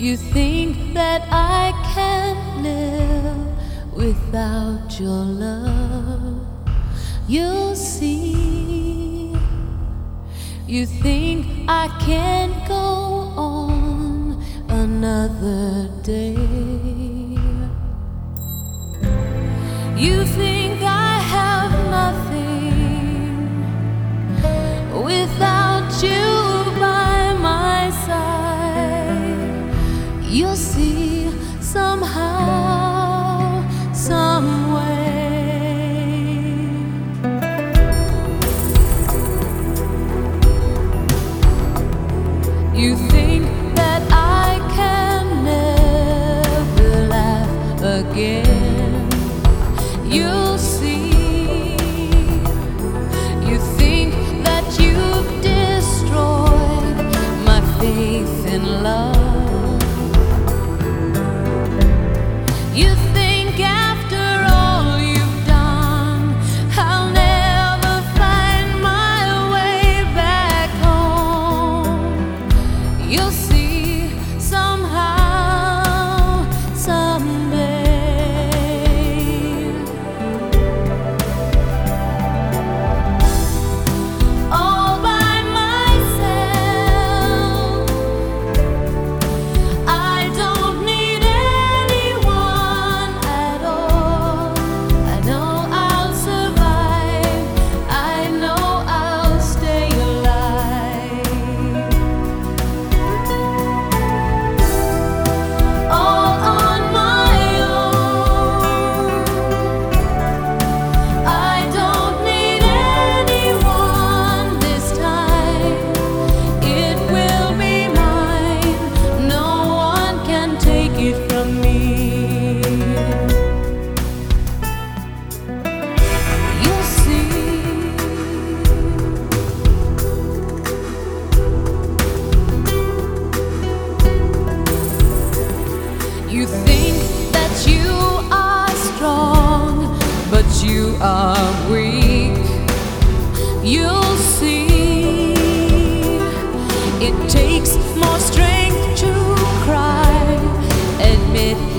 You think that I can live without your love. You'll see. You think I can't go on another day. You think. you'll see somehow, some way. You think that I but you are weak. You'll see, it takes more strength to cry. Admit.